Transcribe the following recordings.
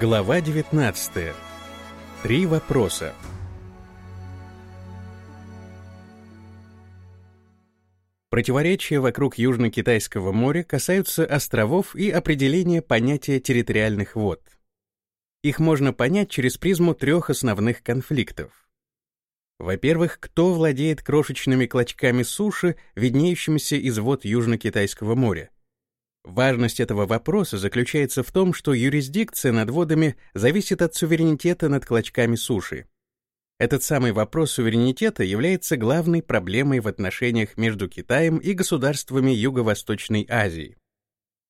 Глава 19. Три вопроса. Противоречия вокруг Южно-Китайского моря касаются островов и определения понятия территориальных вод. Их можно понять через призму трех основных конфликтов. Во-первых, кто владеет крошечными клочками суши, виднеющимися из вод Южно-Китайского моря? Важность этого вопроса заключается в том, что юрисдикция над водами зависит от суверенитета над клочками суши. Этот самый вопрос суверенитета является главной проблемой в отношениях между Китаем и государствами Юго-Восточной Азии.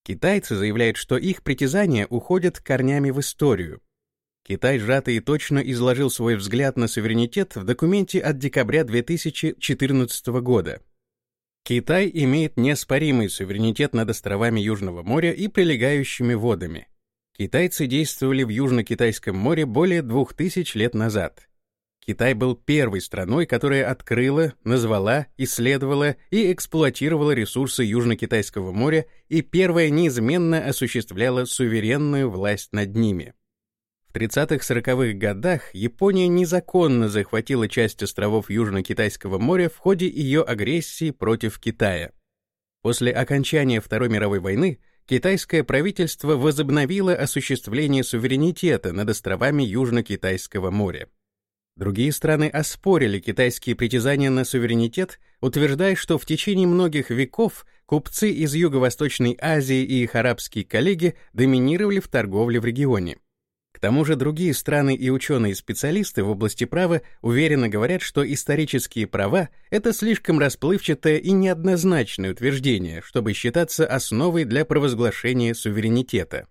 Китайцы заявляют, что их притязания уходят корнями в историю. Китай сжато и точно изложил свой взгляд на суверенитет в документе от декабря 2014 года. Китай имеет неоспоримый суверенитет над островами Южного моря и прилегающими водами. Китайцы действовали в Южно-Китайском море более двух тысяч лет назад. Китай был первой страной, которая открыла, назвала, исследовала и эксплуатировала ресурсы Южно-Китайского моря и первая неизменно осуществляла суверенную власть над ними. В 30-40-х годах Япония незаконно захватила часть островов Южно-Китайского моря в ходе ее агрессии против Китая. После окончания Второй мировой войны китайское правительство возобновило осуществление суверенитета над островами Южно-Китайского моря. Другие страны оспорили китайские притязания на суверенитет, утверждая, что в течение многих веков купцы из Юго-Восточной Азии и их арабские коллеги доминировали в торговле в регионе. К тому же другие страны и ученые-специалисты в области права уверенно говорят, что исторические права — это слишком расплывчатое и неоднозначное утверждение, чтобы считаться основой для провозглашения суверенитета.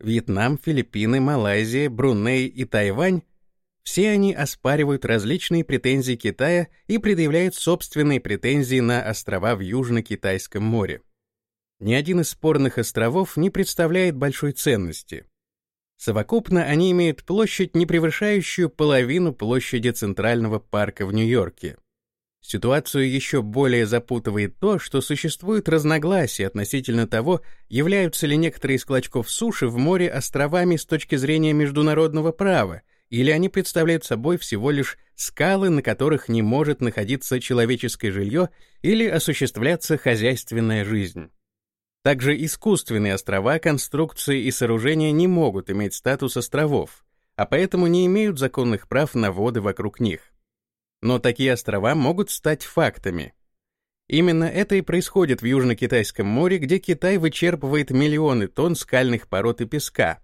Вьетнам, Филиппины, Малайзия, Бруней и Тайвань все они оспаривают различные претензии Китая и предъявляют собственные претензии на острова в Южно-Китайском море. Ни один из спорных островов не представляет большой ценности. Совокупно они имеют площадь, не превышающую половину площади Центрального парка в Нью-Йорке. Ситуацию еще более запутывает то, что существуют разногласия относительно того, являются ли некоторые из клочков суши в море островами с точки зрения международного права, или они представляют собой всего лишь скалы, на которых не может находиться человеческое жилье или осуществляться хозяйственная жизнь. Также искусственные острова, конструкции и сооружения не могут иметь статус островов, а поэтому не имеют законных прав на воды вокруг них. Но такие острова могут стать фактами. Именно это и происходит в Южно-Китайском море, где Китай вычерпывает миллионы тонн скальных пород и песка,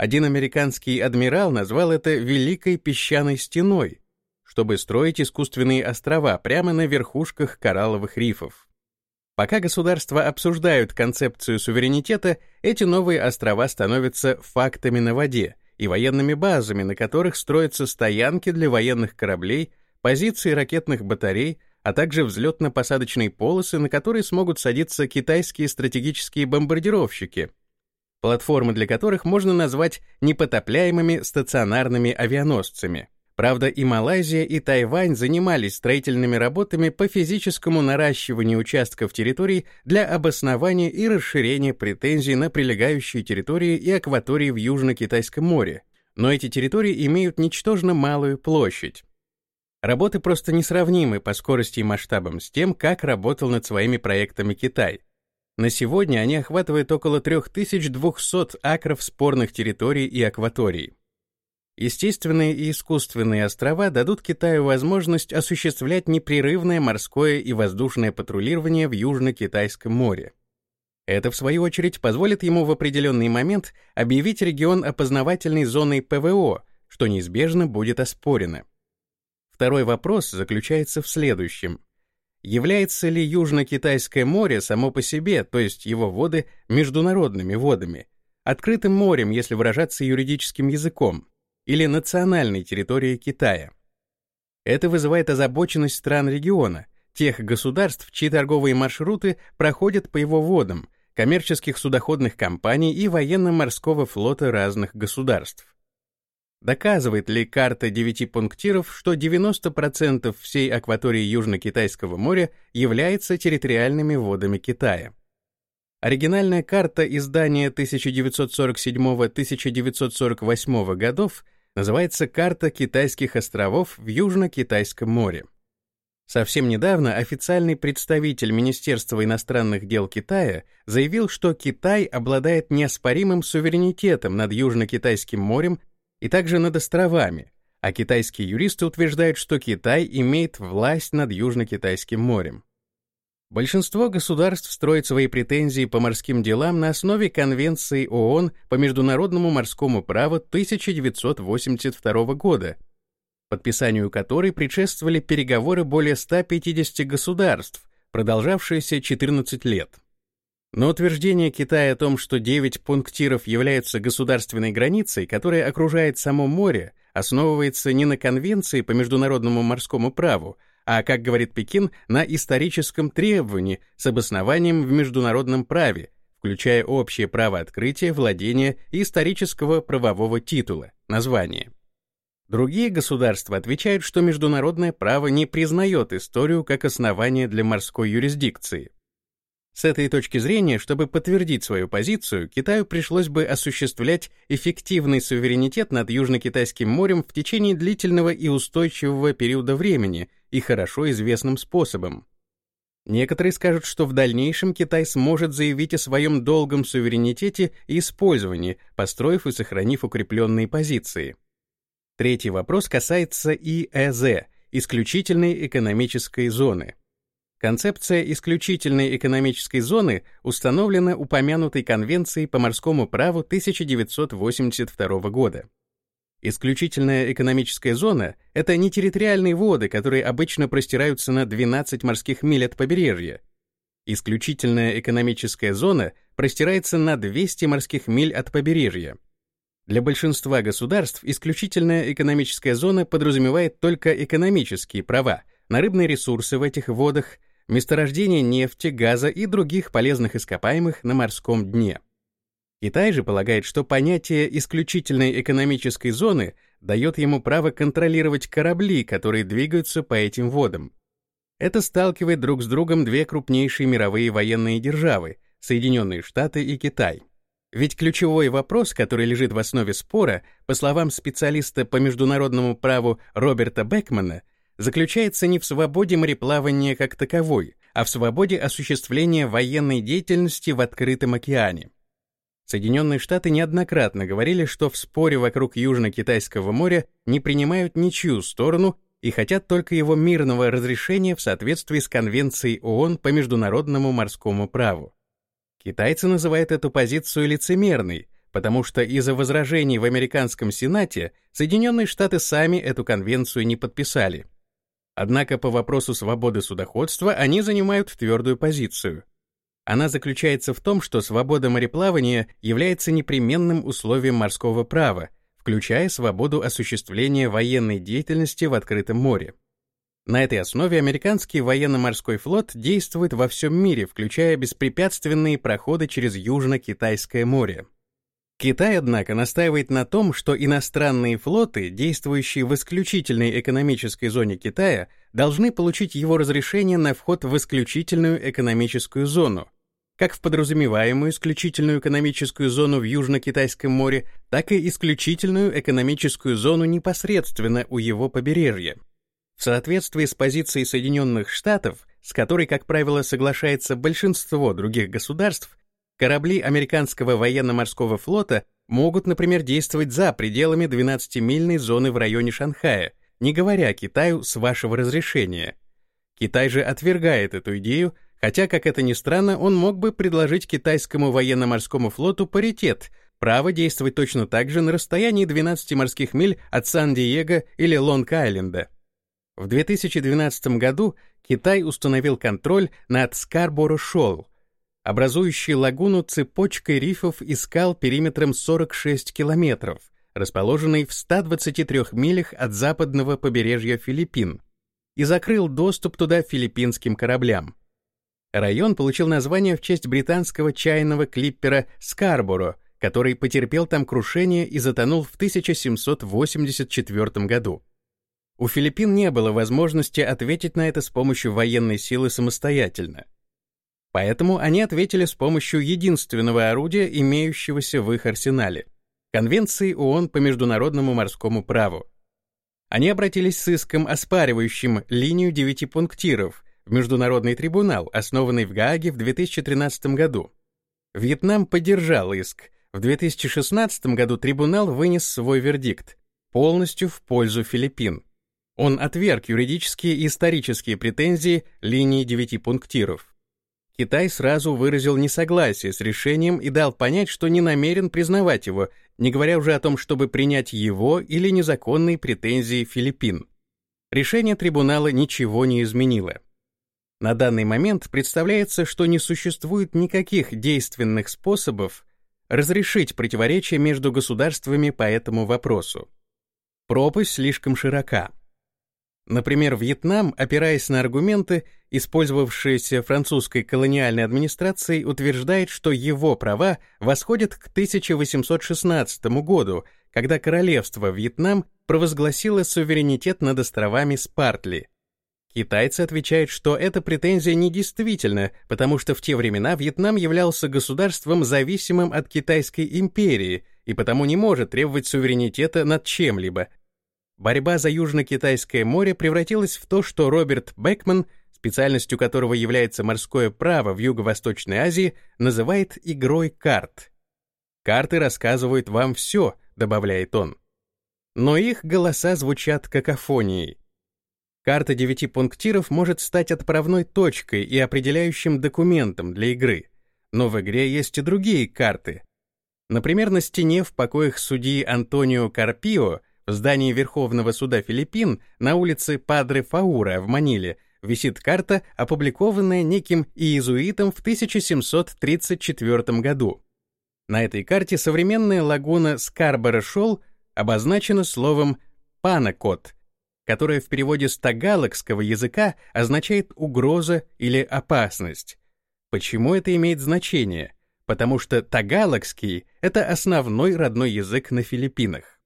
один американский адмирал назвал это «великой песчаной стеной», чтобы строить искусственные острова прямо на верхушках коралловых рифов. Пока государства обсуждают концепцию суверенитета, эти новые острова становятся фактами на воде и военными базами, на которых строятся стоянки для военных кораблей, позиции ракетных батарей, а также взлетно-посадочные полосы, на которые смогут садиться китайские стратегические бомбардировщики, платформы для которых можно назвать непотопляемыми стационарными авианосцами. Правда, и Малайзия, и Тайвань занимались строительными работами по физическому наращиванию участков территорий для обоснования и расширения претензий на прилегающие территории и акватории в Южно-Китайском море, но эти территории имеют ничтожно малую площадь. Работы просто несравнимы по скорости и масштабам с тем, как работал над своими проектами Китай — на сегодня они охватывают около 3200 акров спорных территорий и акваторий. Естественные и искусственные острова дадут Китаю возможность осуществлять непрерывное морское и воздушное патрулирование в Южно-Китайском море. Это, в свою очередь, позволит ему в определенный момент объявить регион опознавательной зоной ПВО, что неизбежно будет оспорено. Второй вопрос заключается в следующем. Является ли Южно-Китайское море само по себе, то есть его воды, международными водами, открытым морем, если выражаться юридическим языком, или национальной территорией Китая? Это вызывает озабоченность стран региона, тех государств, чьи торговые маршруты проходят по его водам, коммерческих судоходных компаний и военно-морского флота разных государств. Доказывает ли карта девяти пунктиров, что 90% всей акватории Южно-Китайского моря является территориальными водами Китая? Оригинальная карта издания 1947-1948 годов называется «Карта китайских островов в Южно-Китайском море». Совсем недавно официальный представитель Министерства иностранных дел Китая заявил, что Китай обладает неоспоримым суверенитетом над Южно-Китайским морем и также над островами, а китайские юристы утверждают, что Китай имеет власть над Южно-Китайским морем. Большинство государств строит свои претензии по морским делам на основе Конвенции ООН по международному морскому праву 1982 года, подписанию которой предшествовали переговоры более 150 государств, продолжавшиеся 14 лет. Но утверждение Китая о том, что 9 пунктиров являются государственной границей, которая окружает само море, основывается не на Конвенции по международному морскому праву, а, как говорит Пекин, на историческом требовании с обоснованием в международном праве, включая общее право открытия, владения и исторического правового титула, названия. Другие государства отвечают, что международное право не признает историю как основание для морской юрисдикции. С этой точки зрения, чтобы подтвердить свою позицию, Китаю пришлось бы осуществлять эффективный суверенитет над Южно-Китайским морем в течение длительного и устойчивого периода времени и хорошо известным способом. Некоторые скажут, что в дальнейшем Китай сможет заявить о своем долгом суверенитете и использовании, построив и сохранив укрепленные позиции. Третий вопрос касается ИЭЗ – исключительной экономической зоны. Концепция исключительной экономической зоны установлена упомянутой Конвенцией по морскому праву 1982 года. Исключительная экономическая зона — это не территориальные воды, которые обычно простираются на 12 морских миль от побережья. Исключительная экономическая зона простирается на 200 морских миль от побережья. Для большинства государств исключительная экономическая зона подразумевает только экономические права на рыбные ресурсы в этих водах, месторождение нефти, газа и других полезных ископаемых на морском дне. Китай же полагает, что понятие исключительной экономической зоны дает ему право контролировать корабли, которые двигаются по этим водам. Это сталкивает друг с другом две крупнейшие мировые военные державы — Соединенные Штаты и Китай. Ведь ключевой вопрос, который лежит в основе спора, по словам специалиста по международному праву Роберта Бекмана, заключается не в свободе мореплавания как таковой, а в свободе осуществления военной деятельности в открытом океане. Соединенные Штаты неоднократно говорили, что в споре вокруг Южно-Китайского моря не принимают ничью сторону и хотят только его мирного разрешения в соответствии с Конвенцией ООН по международному морскому праву. Китайцы называют эту позицию лицемерной, потому что из-за возражений в американском Сенате Соединенные Штаты сами эту конвенцию не подписали. Однако по вопросу свободы судоходства они занимают твердую позицию. Она заключается в том, что свобода мореплавания является непременным условием морского права, включая свободу осуществления военной деятельности в открытом море. На этой основе американский военно-морской флот действует во всем мире, включая беспрепятственные проходы через Южно-Китайское море. Китай, однако, настаивает на том, что иностранные флоты, действующие в исключительной экономической зоне Китая, должны получить его разрешение на вход в исключительную экономическую зону, как в подразумеваемую исключительную экономическую зону в Южно-Китайском море, так и исключительную экономическую зону непосредственно у его побережья. В соответствии с позицией Соединенных Штатов, с которой, как правило, соглашается большинство других государств, корабли американского военно-морского флота могут, например, действовать за пределами 12-мильной зоны в районе Шанхая, не говоря Китаю с вашего разрешения. Китай же отвергает эту идею, хотя, как это ни странно, он мог бы предложить китайскому военно-морскому флоту паритет, право действовать точно так же на расстоянии 12 морских миль от Сан-Диего или Лонг-Айленда. В 2012 году Китай установил контроль над Скарборо-Шолл, образующей лагуну цепочкой рифов и скал периметром 46 километров, расположенной в 123 милях от западного побережья Филиппин, и закрыл доступ туда филиппинским кораблям. Район получил название в честь британского чайного клиппера «Скарборо», который потерпел там крушение и затонул в 1784 году. У Филиппин не было возможности ответить на это с помощью военной силы самостоятельно. Поэтому они ответили с помощью единственного орудия, имеющегося в их арсенале — Конвенции ООН по международному морскому праву. Они обратились с иском, оспаривающим линию девяти пунктиров в Международный трибунал, основанный в Гааге в 2013 году. Вьетнам поддержал иск. В 2016 году трибунал вынес свой вердикт полностью в пользу Филиппин. Он отверг юридические и исторические претензии линии девяти пунктиров. Китай сразу выразил несогласие с решением и дал понять, что не намерен признавать его, не говоря уже о том, чтобы принять его или незаконные претензии Филиппин. Решение трибунала ничего не изменило. На данный момент представляется, что не существует никаких действенных способов разрешить противоречия между государствами по этому вопросу. Пропасть слишком широка. Например, Вьетнам, опираясь на аргументы, использовавшиеся французской колониальной администрацией, утверждает, что его права восходят к 1816 году, когда королевство Вьетнам провозгласило суверенитет над островами Спартли. Китайцы отвечают, что эта претензия недействительна, потому что в те времена Вьетнам являлся государством, зависимым от Китайской империи, и потому не может требовать суверенитета над чем-либо, Борьба за Южно-Китайское море превратилась в то, что Роберт Бекман, специальностью которого является морское право в Юго-Восточной Азии, называет игрой карт. «Карты рассказывают вам все», — добавляет он. Но их голоса звучат какофонией. Карта девяти пунктиров может стать отправной точкой и определяющим документом для игры. Но в игре есть и другие карты. Например, на стене в покоях судьи Антонио Карпио здании Верховного суда Филиппин на улице Падре Фаура в Маниле висит карта, опубликованная неким иезуитом в 1734 году. На этой карте современная лагуна Скарборо-Шолл обозначена словом «панакот», которое в переводе с тагалокского языка означает «угроза» или «опасность». Почему это имеет значение? Потому что тагалокский — это основной родной язык на Филиппинах.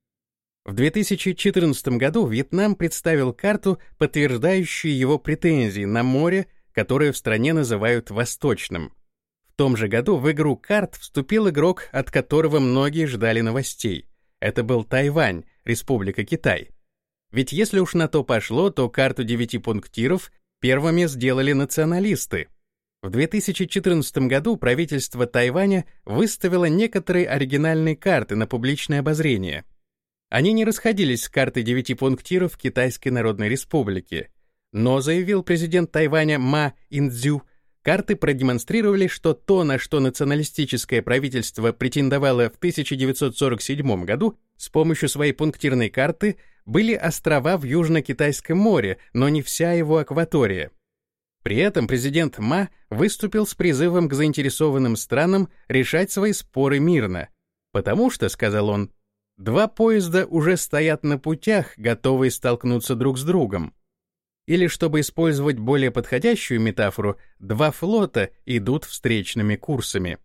В 2014 году Вьетнам представил карту, подтверждающую его претензии на море, которое в стране называют Восточным. В том же году в игру карт вступил игрок, от которого многие ждали новостей. Это был Тайвань, Республика Китай. Ведь если уж на то пошло, то карту девяти пунктиров первыми сделали националисты. В 2014 году правительство Тайваня выставило некоторые оригинальные карты на публичное обозрение — они не расходились с картой девяти пунктиров Китайской Народной Республики. Но, заявил президент Тайваня Ма Индзю, карты продемонстрировали, что то, на что националистическое правительство претендовало в 1947 году с помощью своей пунктирной карты, были острова в Южно-Китайском море, но не вся его акватория. При этом президент Ма выступил с призывом к заинтересованным странам решать свои споры мирно, потому что, сказал он, Два поезда уже стоят на путях, готовые столкнуться друг с другом. Или, чтобы использовать более подходящую метафору, два флота идут встречными курсами.